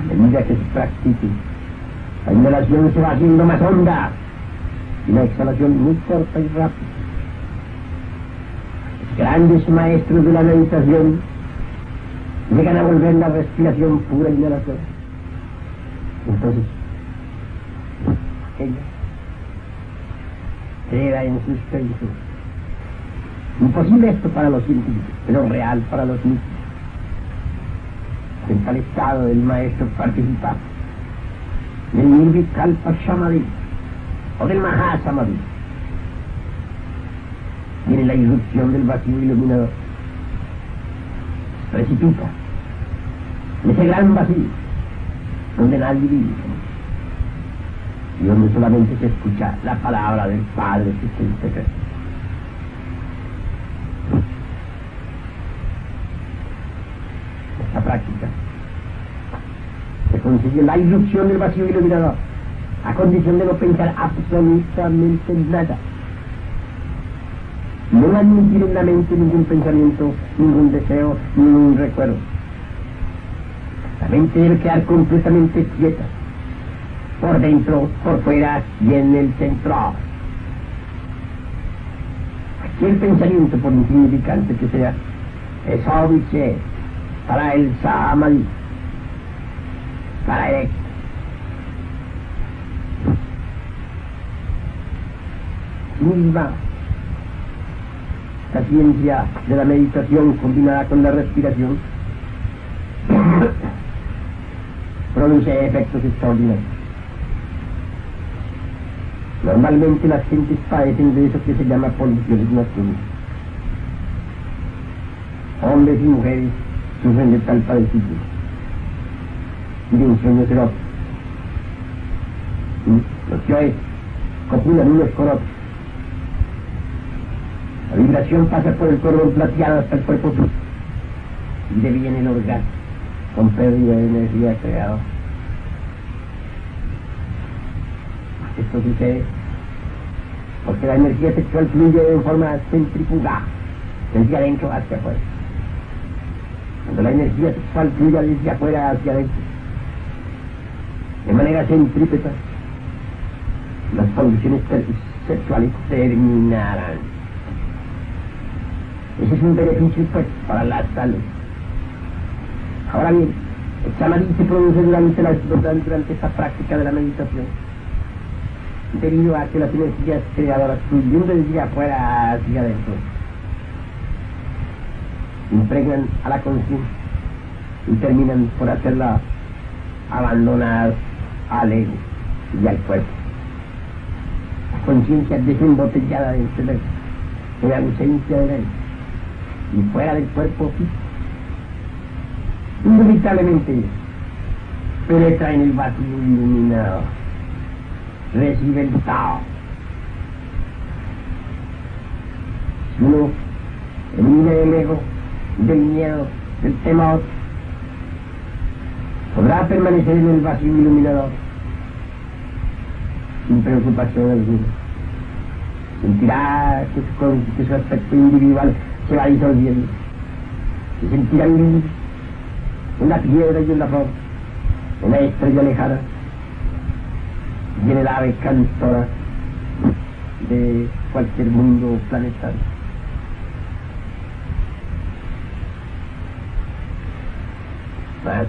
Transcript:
A medida que se practique, la inhalación se va haciendo más honda y la exhalación muy corta y rápida. Los grandes maestros de la meditación llegan a volver la respiración pura inhalación. Entonces, ella queda en suspenso. Imposible esto para los científicos, pero real para los místicos. En tal estado el maestro participa del Nirvikalpa Samadhi o del Mahasamadhi. Viene la irrupción del vacío iluminador. Precipita ese gran vacío donde nadie vive y donde solamente se escucha la palabra del Padre existente. Esta práctica se consigue la irrupción del vacío iluminador a condición de no pensar absolutamente nada. No admitir en la mente ningún pensamiento, ningún deseo, ningún recuerdo. La mente debe quedar completamente quieta, por dentro, por fuera y en el centro. Aquel pensamiento, por insignificante que sea, es obvio para el Samadhi, para la ciencia de la meditación combinada con la respiración produce efectos extraordinarios. Normalmente las gentes padecen de eso que se llama nocturnas. Hombres y mujeres sufren de tal padecimiento de un sueño erótico. Los que copulan unos con otros. La vibración pasa por el cordón plateado hasta el cuerpo y deviene el orgasmo con pérdida de energía creada. Esto sucede porque la energía sexual fluye en forma centrífuga, desde adentro hacia afuera. Cuando la energía sexual fluye desde afuera hacia adentro, de manera centrípeta, las condiciones sexuales terminarán. Ese es un beneficio pues, para la salud. Ahora bien, el samadhi se produce durante, la, durante esta práctica de la meditación, debido a que las energías creadoras fluyen desde afuera hacia adentro, impregnan a la conciencia y terminan por hacerla abandonar al ego y al cuerpo. La conciencia desembotellada del cerebro, en ausencia de él y fuera del cuerpo físico inevitablemente penetra en el vacío iluminado, recibe el Tao. Si uno elimina el ego, del miedo, del temor, podrá permanecer en el vacío iluminador sin preocupación alguna. Sentirá que su, que aspecto individual se va disolviendo. Se sentirá libre una piedra y una roca, una estrella lejana, y en el ave cantora de cualquier mundo planetario. Mas